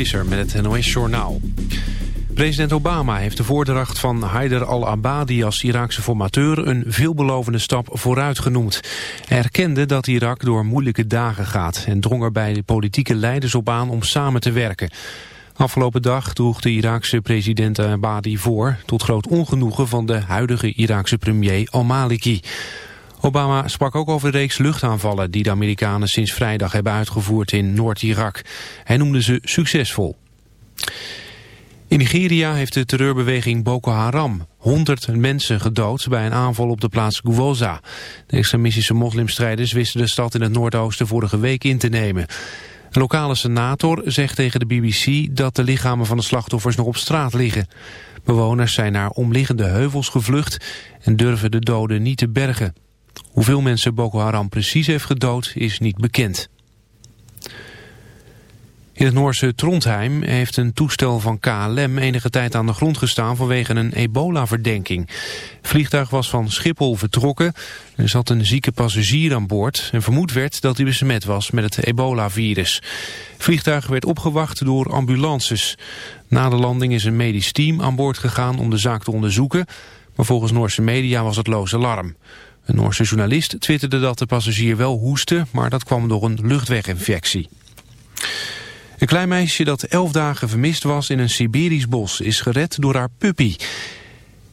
Met het NOS-journaal. President Obama heeft de voordracht van Haider al-Abadi als Iraakse formateur een veelbelovende stap vooruit genoemd. Hij erkende dat Irak door moeilijke dagen gaat en drong er bij de politieke leiders op aan om samen te werken. Afgelopen dag droeg de Iraakse president Abadi voor, tot groot ongenoegen van de huidige Iraakse premier al-Maliki. Obama sprak ook over de reeks luchtaanvallen die de Amerikanen sinds vrijdag hebben uitgevoerd in Noord-Irak. Hij noemde ze succesvol. In Nigeria heeft de terreurbeweging Boko Haram 100 mensen gedood bij een aanval op de plaats Gwoza. De extremistische moslimstrijders wisten de stad in het noordoosten vorige week in te nemen. Een lokale senator zegt tegen de BBC dat de lichamen van de slachtoffers nog op straat liggen. Bewoners zijn naar omliggende heuvels gevlucht en durven de doden niet te bergen. Hoeveel mensen Boko Haram precies heeft gedood is niet bekend. In het Noorse Trondheim heeft een toestel van KLM enige tijd aan de grond gestaan vanwege een ebola-verdenking. Vliegtuig was van Schiphol vertrokken. Er zat een zieke passagier aan boord en vermoed werd dat hij besmet was met het ebola-virus. Vliegtuig werd opgewacht door ambulances. Na de landing is een medisch team aan boord gegaan om de zaak te onderzoeken, maar volgens Noorse media was het loze alarm. Een Noorse journalist twitterde dat de passagier wel hoestte, maar dat kwam door een luchtweginfectie. Een klein meisje dat elf dagen vermist was in een Siberisch bos is gered door haar puppy.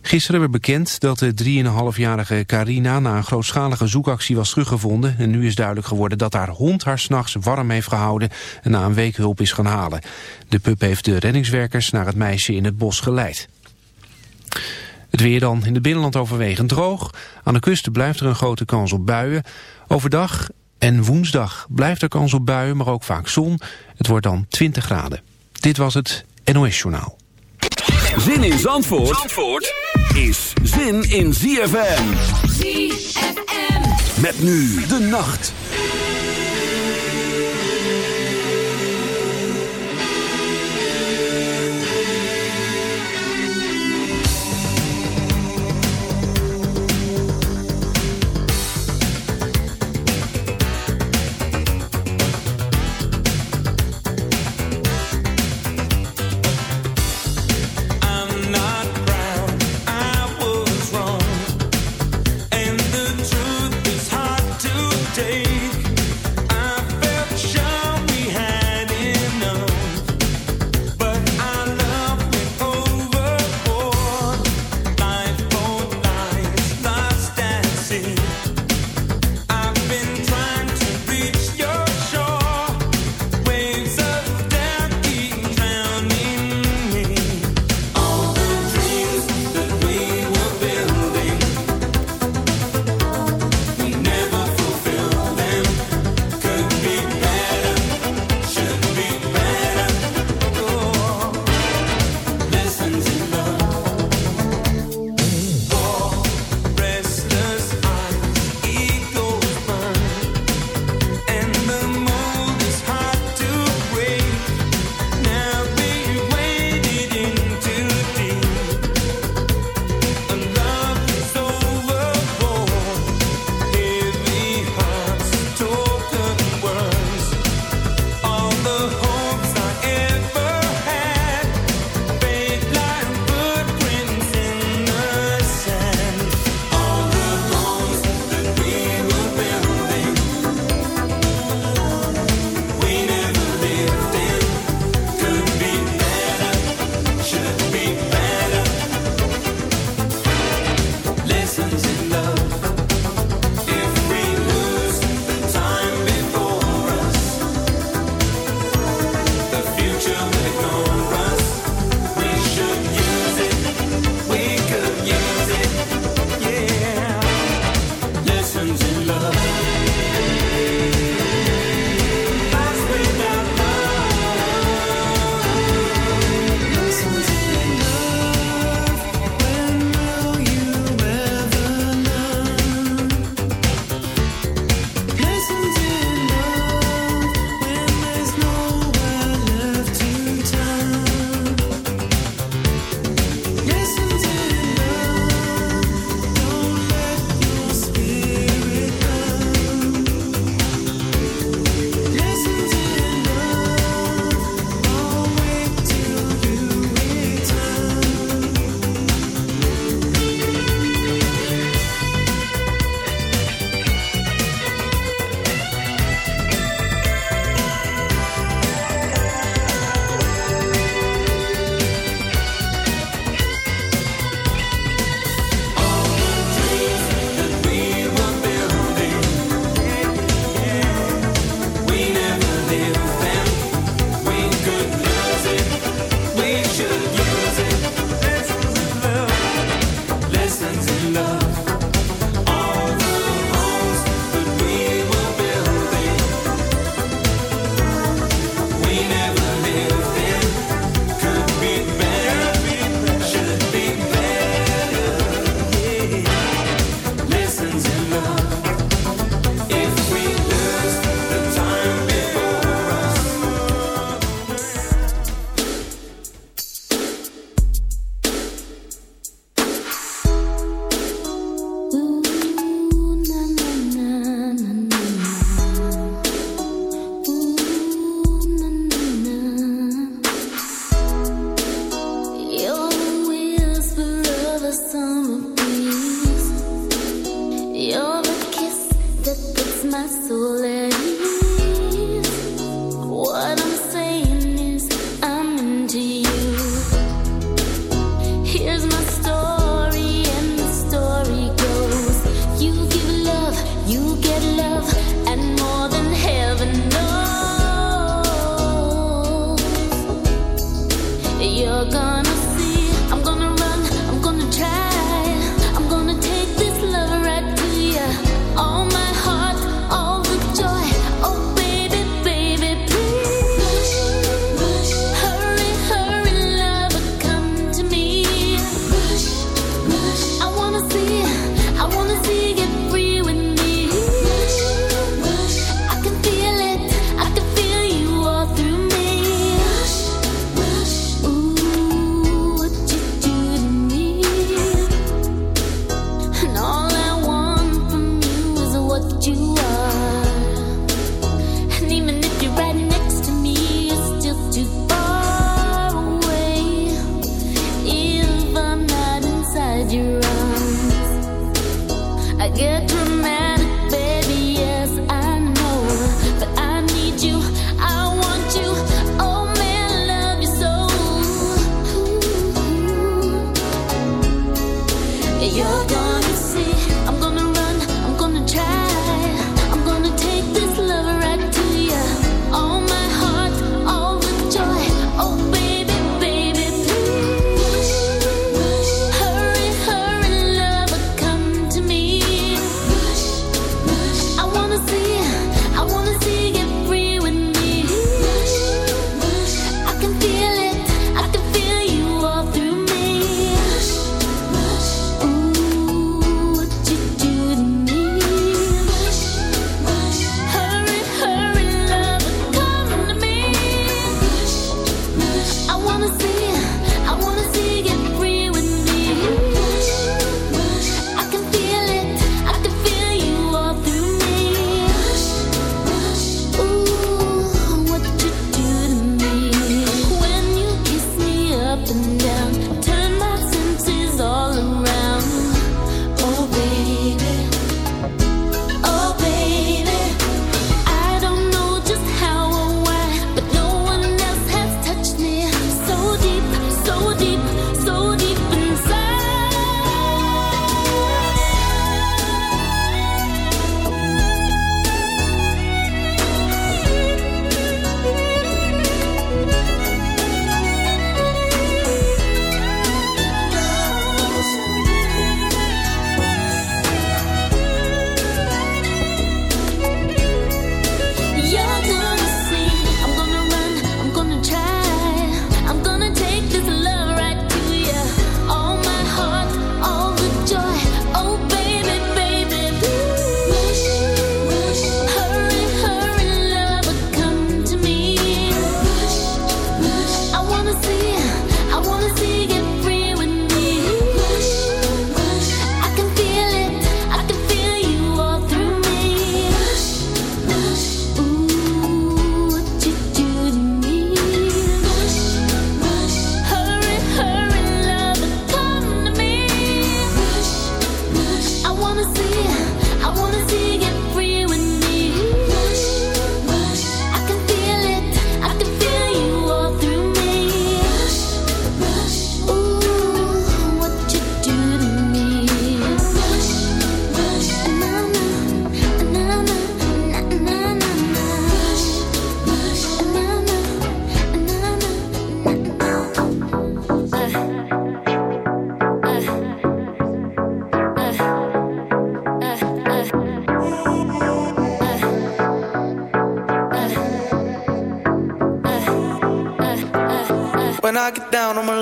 Gisteren werd bekend dat de 3,5-jarige Carina na een grootschalige zoekactie was teruggevonden. En nu is duidelijk geworden dat haar hond haar s'nachts warm heeft gehouden en na een week hulp is gaan halen. De pup heeft de reddingswerkers naar het meisje in het bos geleid. Het weer dan in het binnenland overwegend droog. Aan de kust blijft er een grote kans op buien. Overdag en woensdag blijft er kans op buien, maar ook vaak zon. Het wordt dan 20 graden. Dit was het NOS Journaal. Zin in Zandvoort, Zandvoort is zin in ZFM. ZFM. Met nu de nacht. love.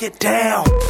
Get down.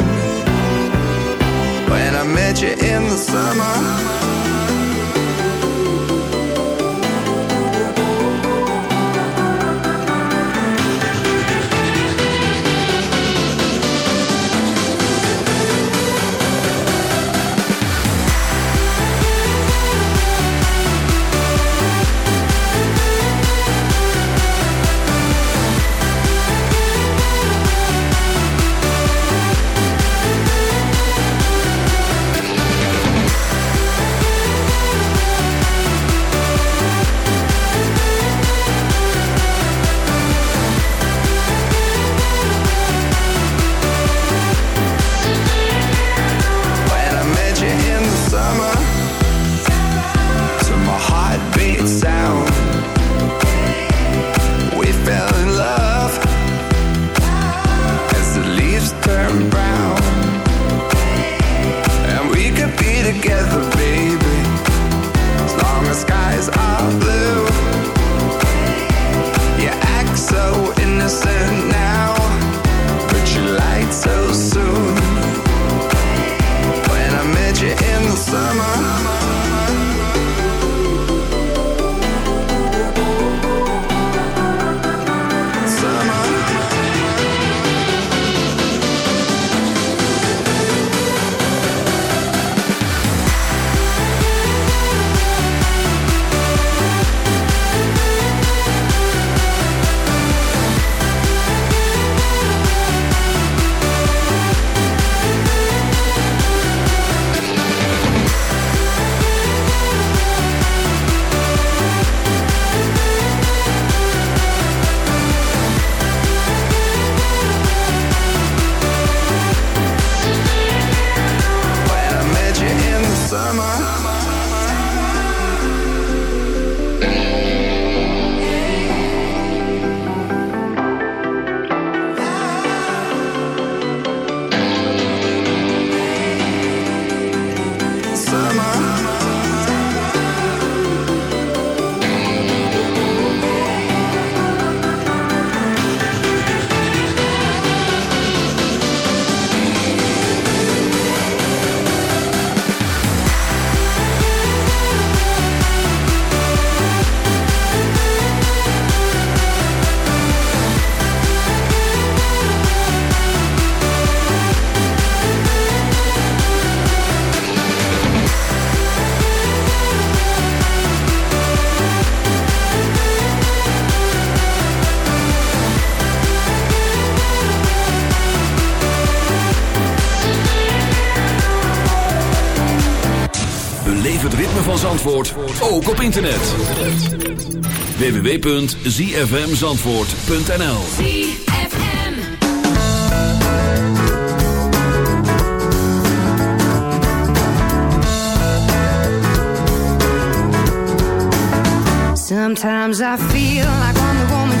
In the summer. Ook op internet. www.zfmzandvoort.nl Sometimes I feel like I'm the woman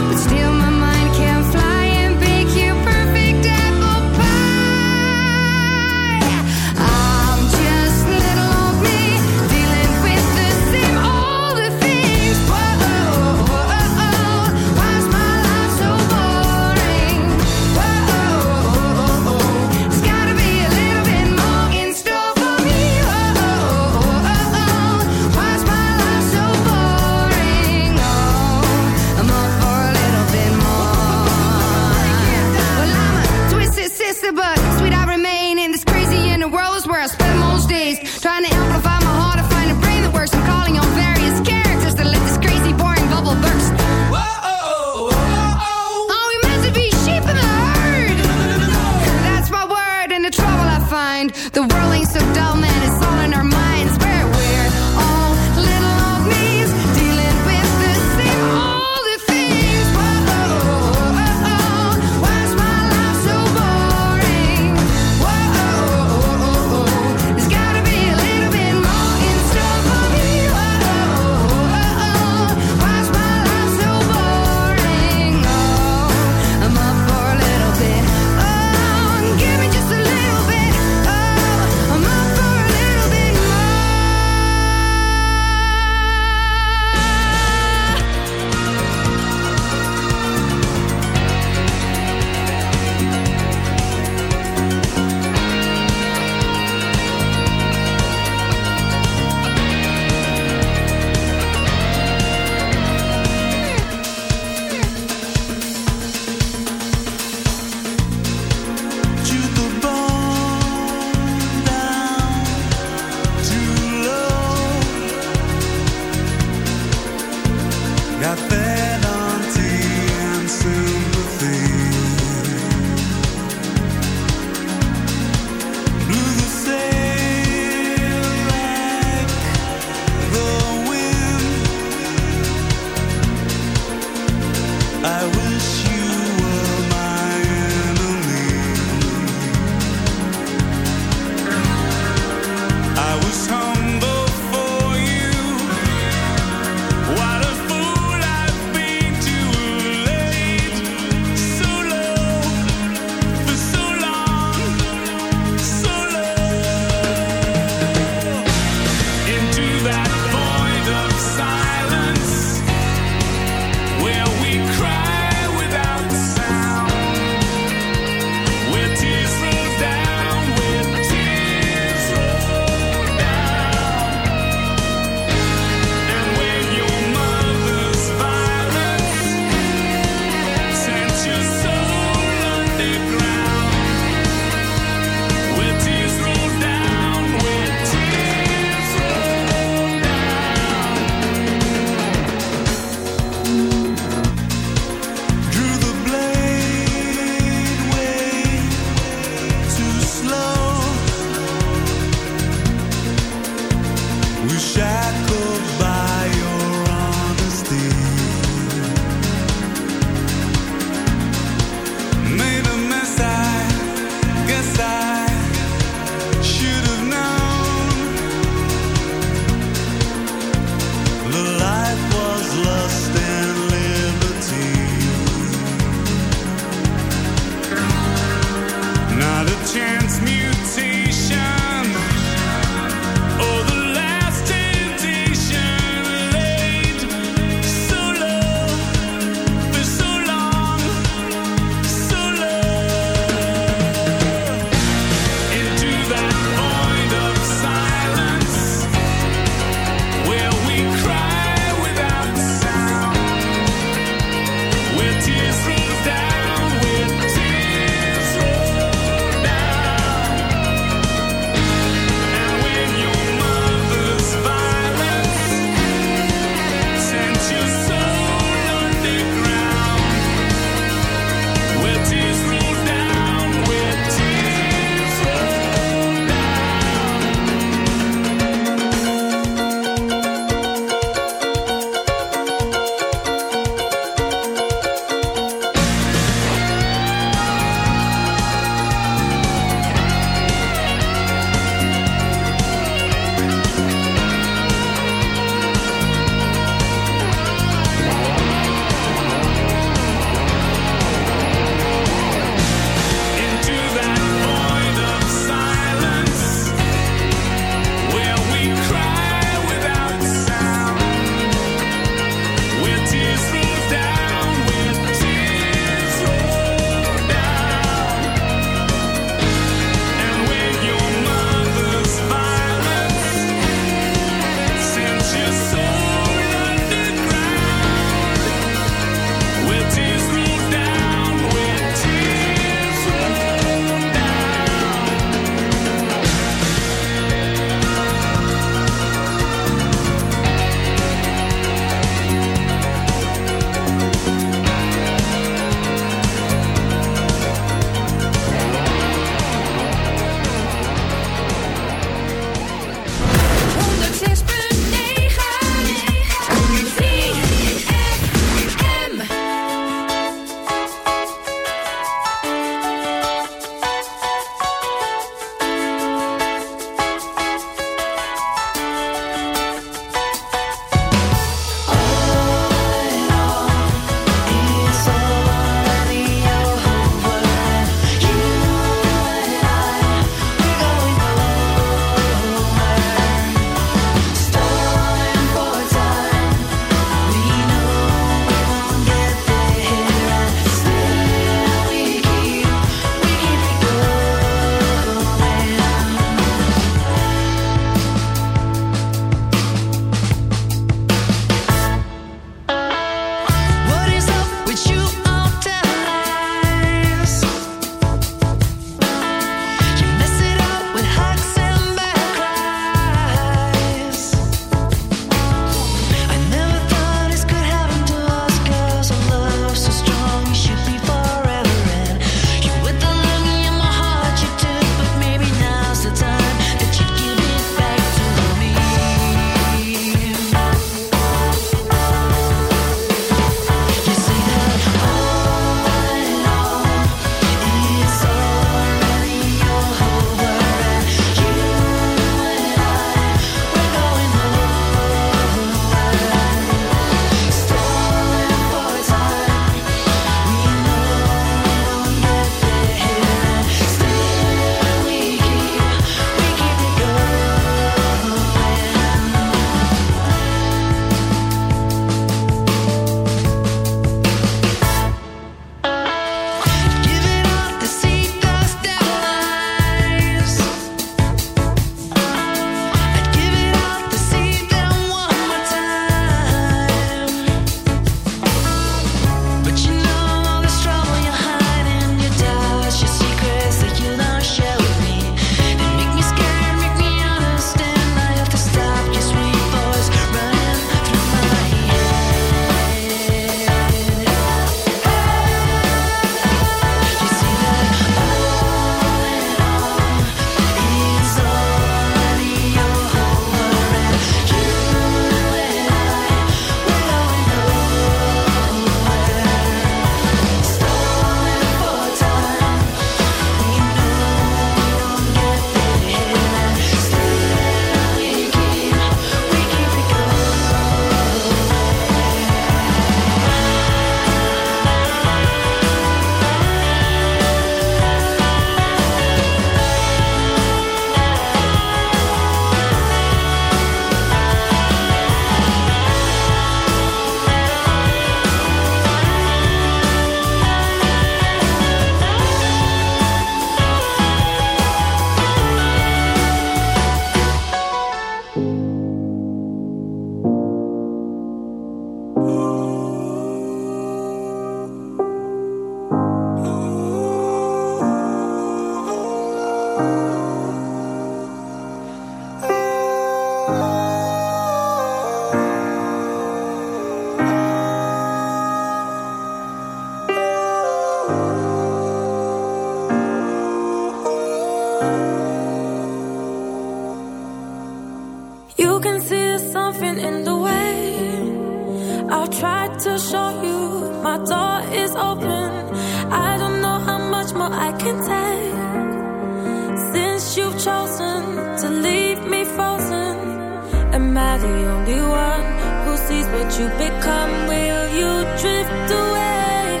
you become? Will you drift away?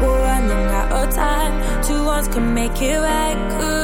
We're running out of time. Two wrongs can make it right. Could